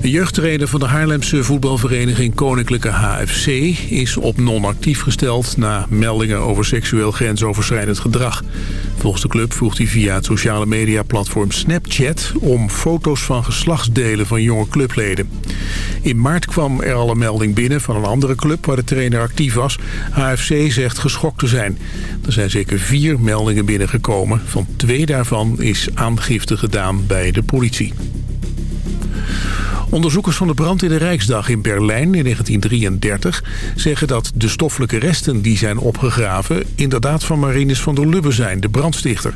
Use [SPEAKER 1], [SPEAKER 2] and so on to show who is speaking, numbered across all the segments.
[SPEAKER 1] De jeugdtrainer van de Haarlemse voetbalvereniging Koninklijke HFC... is op non-actief gesteld na meldingen over seksueel grensoverschrijdend gedrag. Volgens de club vroeg hij via het sociale mediaplatform Snapchat... om foto's van geslachtsdelen van jonge clubleden. In maart kwam er al een melding binnen van een andere club... waar de trainer actief was. HFC zegt geschokt te zijn. Er zijn zeker vier meldingen binnengekomen. Van twee daarvan is aangifte gedaan bij de politie. Onderzoekers van de brand in de Rijksdag in Berlijn in 1933 zeggen dat de stoffelijke resten die zijn opgegraven inderdaad van Marinus van der Lubbe zijn, de brandstichter.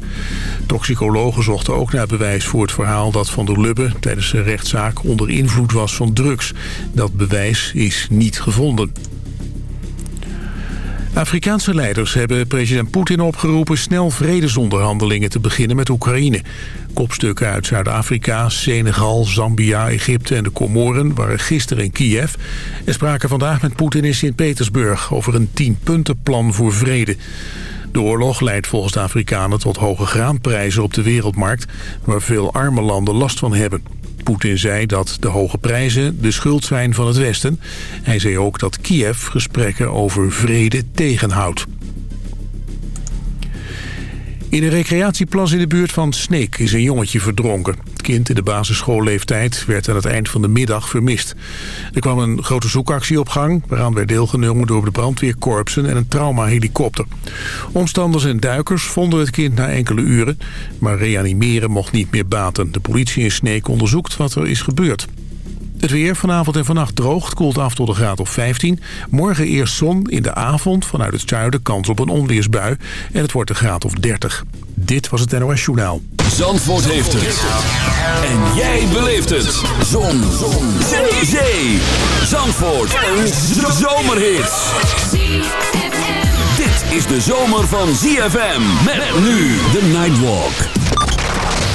[SPEAKER 1] Toxicologen zochten ook naar bewijs voor het verhaal dat van der Lubbe tijdens zijn rechtszaak onder invloed was van drugs. Dat bewijs is niet gevonden. Afrikaanse leiders hebben president Poetin opgeroepen snel vredesonderhandelingen te beginnen met Oekraïne. Kopstukken uit Zuid-Afrika, Senegal, Zambia, Egypte en de Comoren waren gisteren in Kiev... en spraken vandaag met Poetin in Sint-Petersburg over een tienpuntenplan voor vrede. De oorlog leidt volgens de Afrikanen tot hoge graanprijzen op de wereldmarkt... waar veel arme landen last van hebben. Poetin zei dat de hoge prijzen de schuld zijn van het Westen. Hij zei ook dat Kiev gesprekken over vrede tegenhoudt. In een recreatieplas in de buurt van Sneek is een jongetje verdronken. Het kind in de basisschoolleeftijd werd aan het eind van de middag vermist. Er kwam een grote zoekactie op gang... waaraan werd deelgenomen door de brandweerkorpsen en een traumahelikopter. Omstanders en duikers vonden het kind na enkele uren... maar reanimeren mocht niet meer baten. De politie in Sneek onderzoekt wat er is gebeurd. Het weer vanavond en vannacht droogt, koelt af tot een graad of 15. Morgen eerst zon, in de avond vanuit het zuiden kans op een onweersbui. En het wordt een graad of 30. Dit was het NOS Journaal.
[SPEAKER 2] Zandvoort heeft het. En jij beleeft het. Zon. zon. Zee. Zee. Zandvoort. Een zomerhit. Dit is de zomer van ZFM. Met nu de Nightwalk.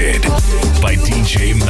[SPEAKER 3] House. DJ Malzo,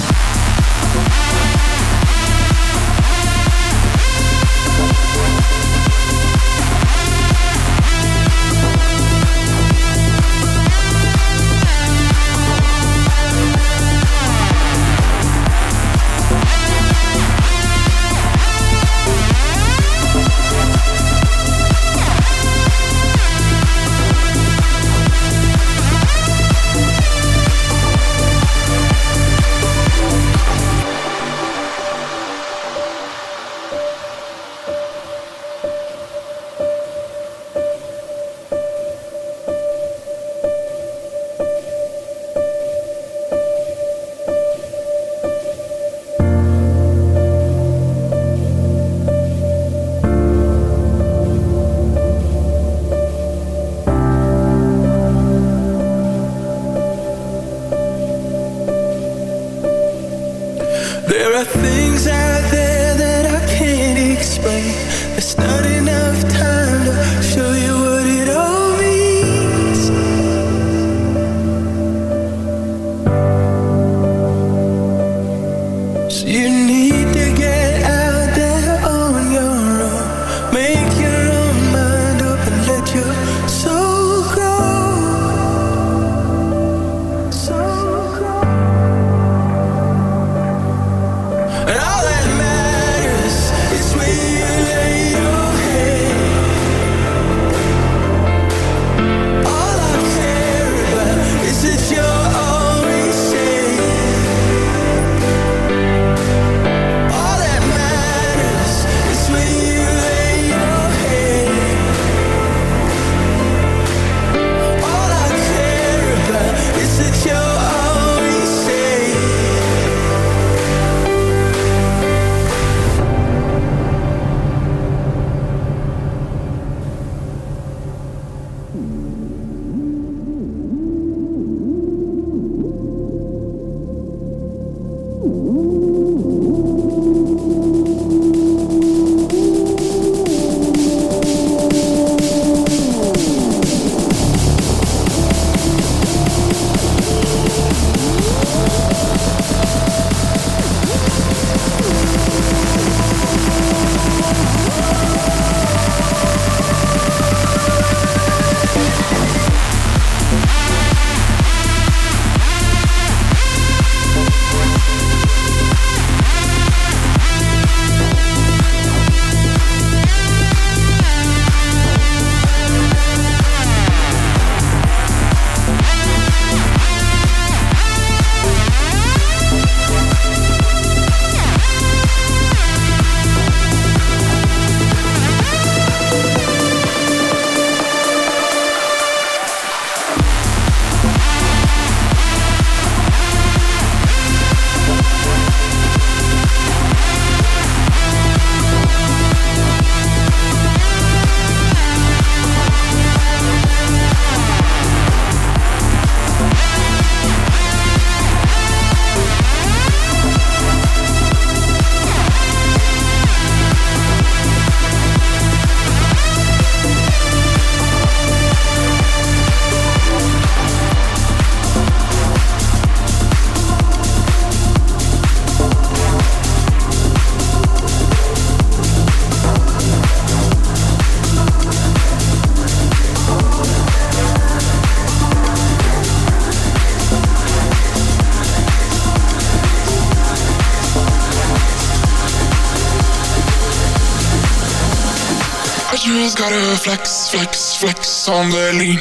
[SPEAKER 4] Flex, flex, flex on the lean.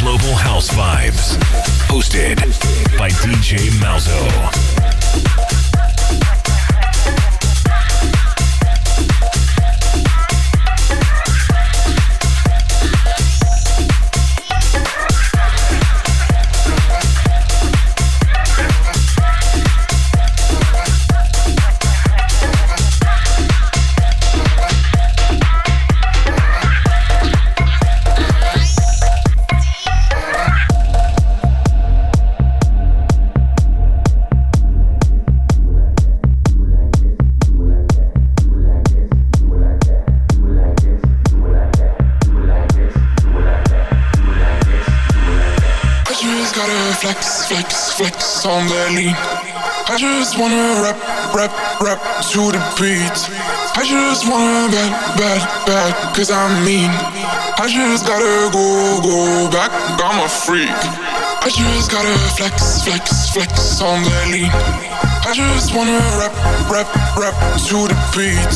[SPEAKER 5] Global House Vibes. Hosted by DJ Malzo.
[SPEAKER 4] Flex, flex, flex on the lean. I just wanna rap, rap, rap to the beat. I just wanna bad, bad, bad, cause I'm mean. I just gotta go, go back, I'm a freak. I just gotta flex, flex, flex on the lean. I just wanna rap, rap, rap to the beat.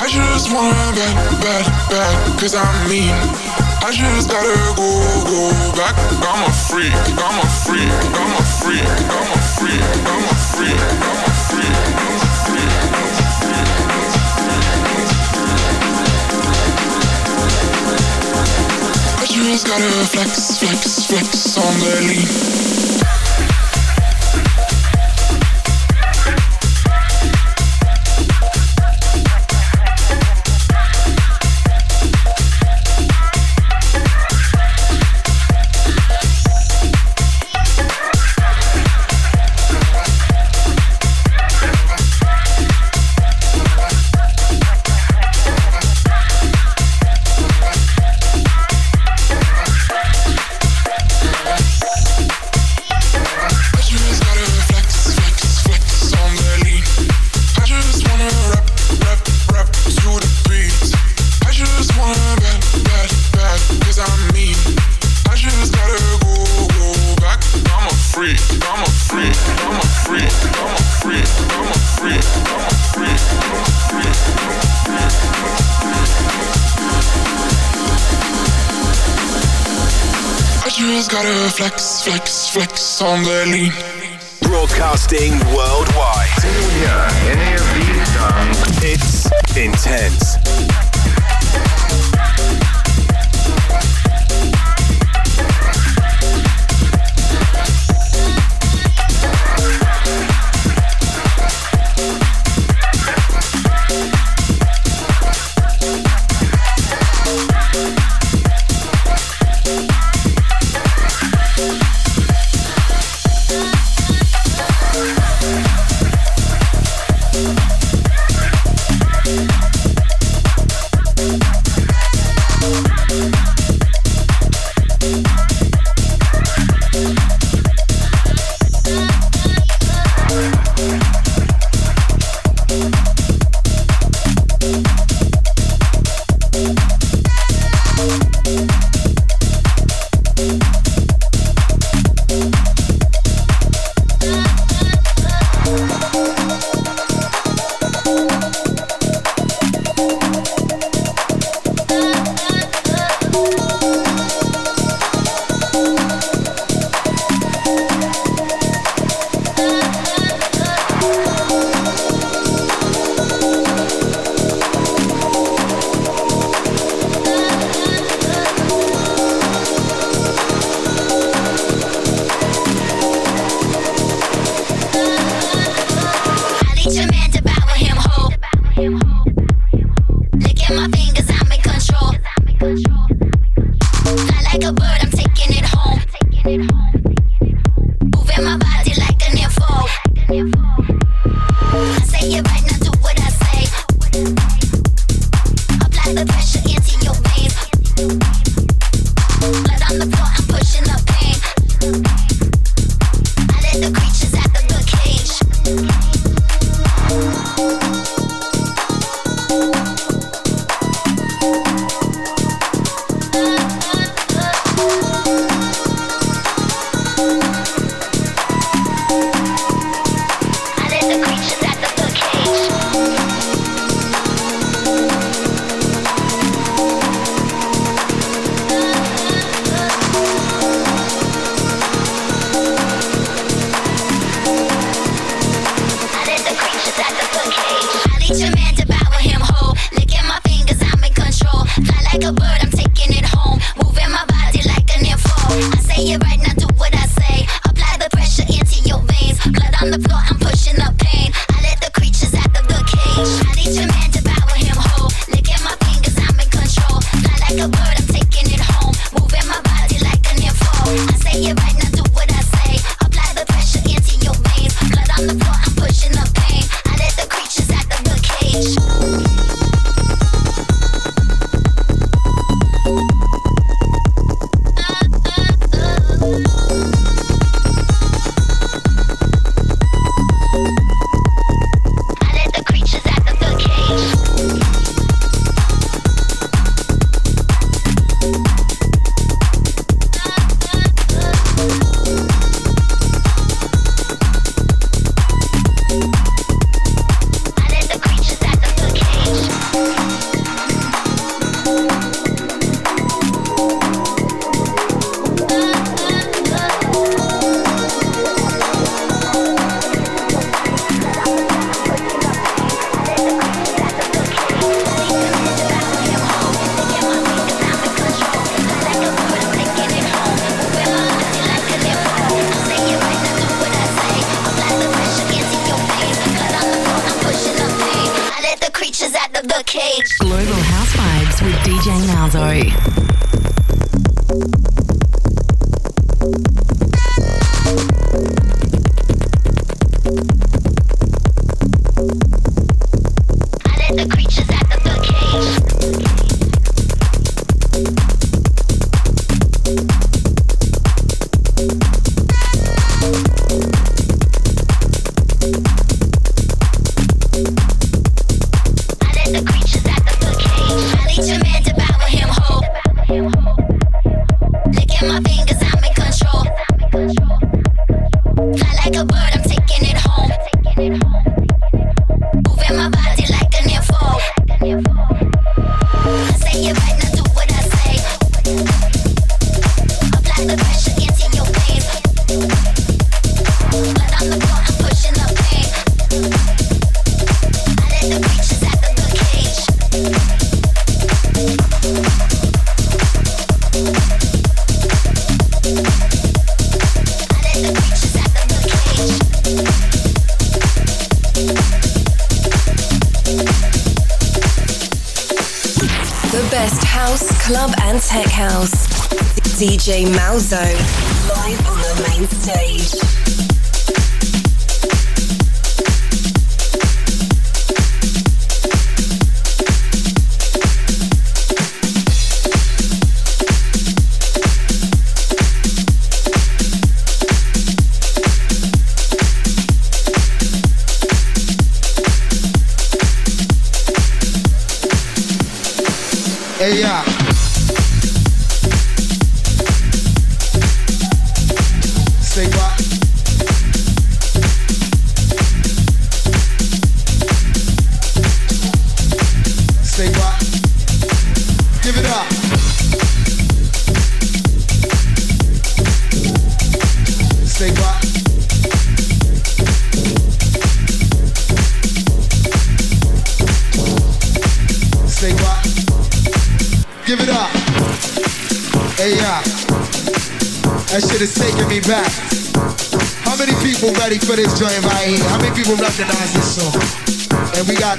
[SPEAKER 4] I just wanna bad, bad, bad, cause I'm mean. I just gotta go, go back. I'm a freak, I'm a freak, I'm a freak, I'm a freak, I'm a freak, I'm a freak. I just gotta flex, flex, flex on the lean.
[SPEAKER 6] Broadcasting worldwide.
[SPEAKER 7] any of these songs.
[SPEAKER 6] It's intense.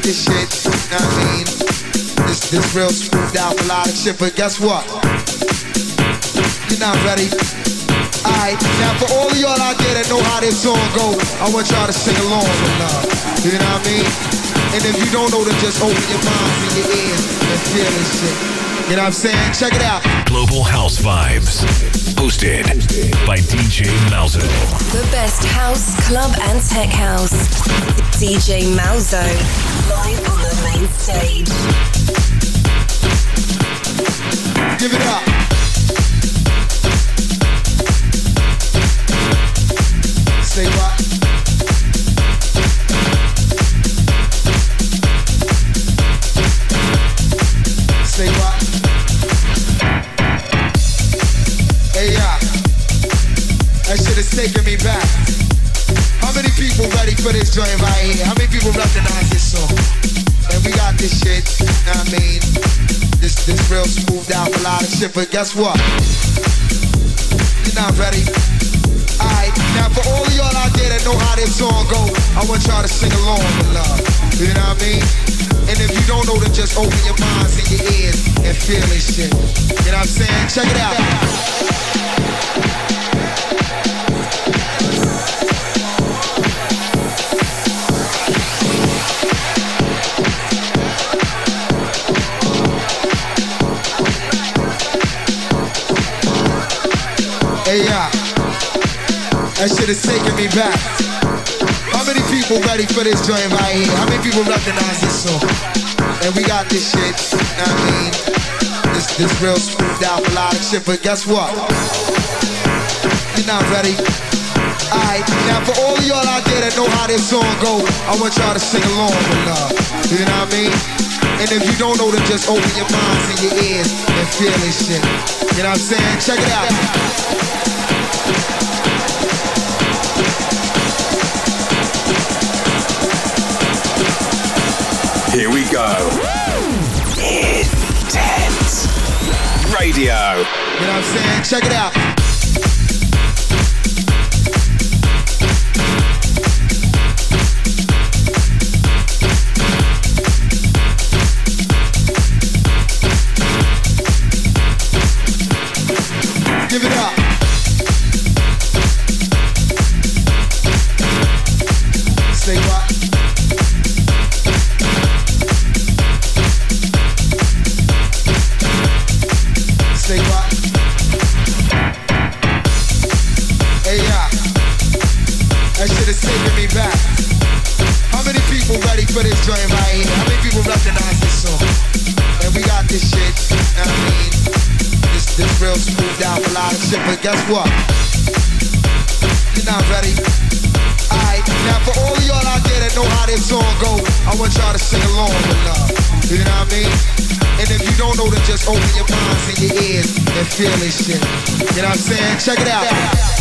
[SPEAKER 8] This shit, know what I mean? This, this real smoothed out melodic shit, but guess what? You're not ready. Alright, now for all of y'all out there that know how this song go, I want y'all to sing along with love. You know what I mean? And if you don't know, then just open your minds and your ears and feel this shit. You know what I'm saying? Check it out.
[SPEAKER 5] Global House Vibes. Hosted by DJ Malzo.
[SPEAKER 3] The best house, club, and tech house. DJ Malzo. Main.
[SPEAKER 8] Give it up. Hey, yeah. That me back. How many people ready for this joint right here? How many people recognize this song? And we got this shit, you know what I mean? This this real smoothed out melodic shit, but guess what? You're not ready. Alright, now for all of y'all out there that know how this song go, I want y'all to sing along with love. You know what I mean? And if you don't know, then just open your minds and your ears and feel this shit. You know what I'm saying? Check it out. That shit is taking me back. How many people ready for this joint right here? How many people recognize this song? And we got this shit, I mean? This, this real smoothed out melodic shit, but guess what? You're not ready. Alright, now for all of y'all out there that know how this song go, I want y'all to sing along with love. You know what I mean? And if you don't know, then just open your minds and your ears and feel this shit. You know what I'm saying? Check it out.
[SPEAKER 6] Here we go. Intense Radio.
[SPEAKER 8] You know what I'm saying? Check it out. Guess what? You're not ready. Alright, now for all y'all out there that know how this song go, I want y'all to sing along with love. You know what I mean? And if you don't know, then just open your minds and your ears and feel this shit. You know what I'm saying? Check it out.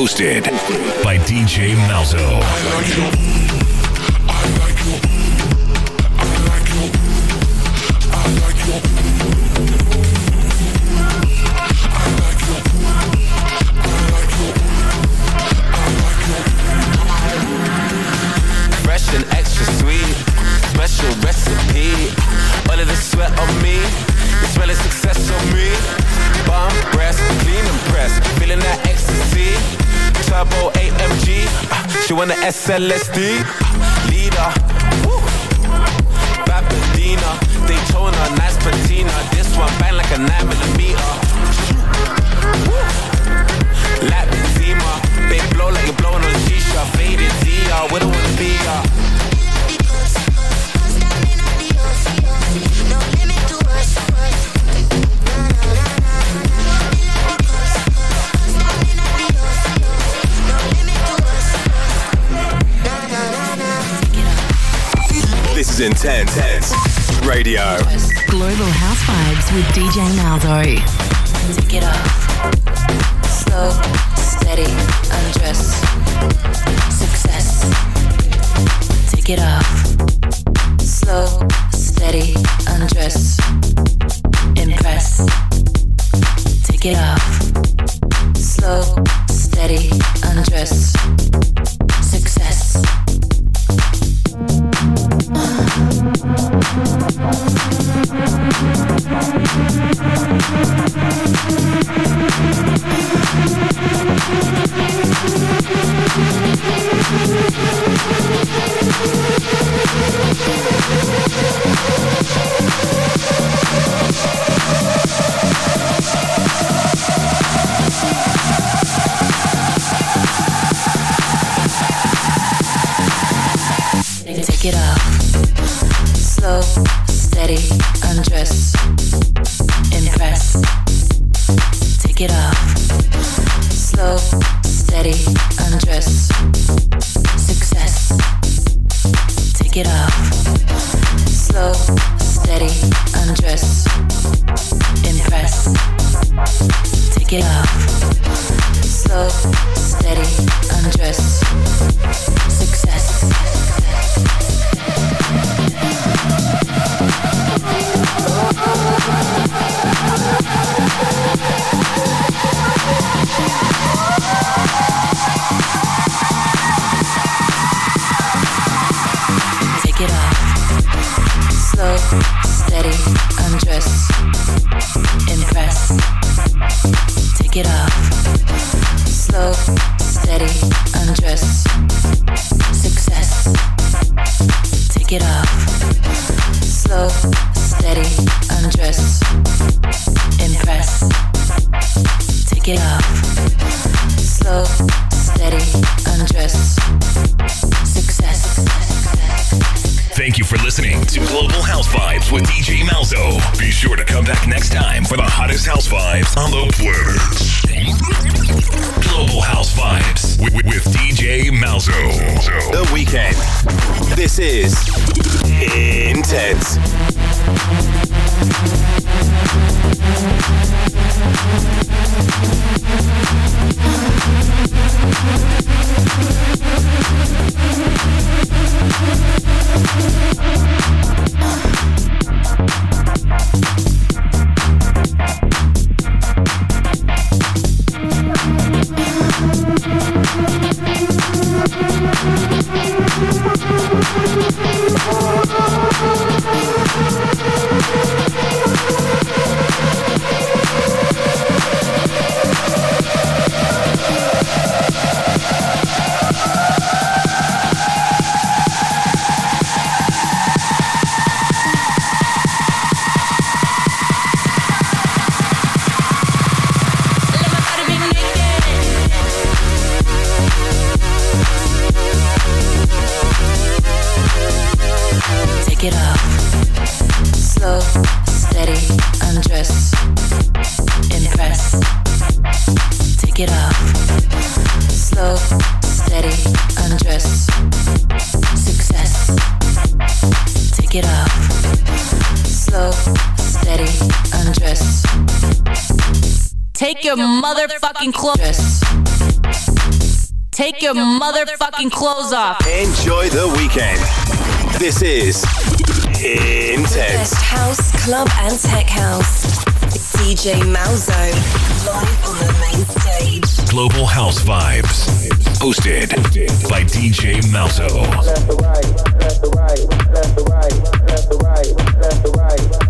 [SPEAKER 5] Hosted by DJ Malzo.
[SPEAKER 9] SLSD.
[SPEAKER 10] With DJ Malzo. Your motherfucking clothes, take your motherfucking clothes off.
[SPEAKER 6] Enjoy the weekend. This is Intense.
[SPEAKER 3] Best house, club, and tech house. DJ Malzo. Live on the main stage.
[SPEAKER 5] Global House Vibes. Hosted by DJ Malzo.
[SPEAKER 2] Tot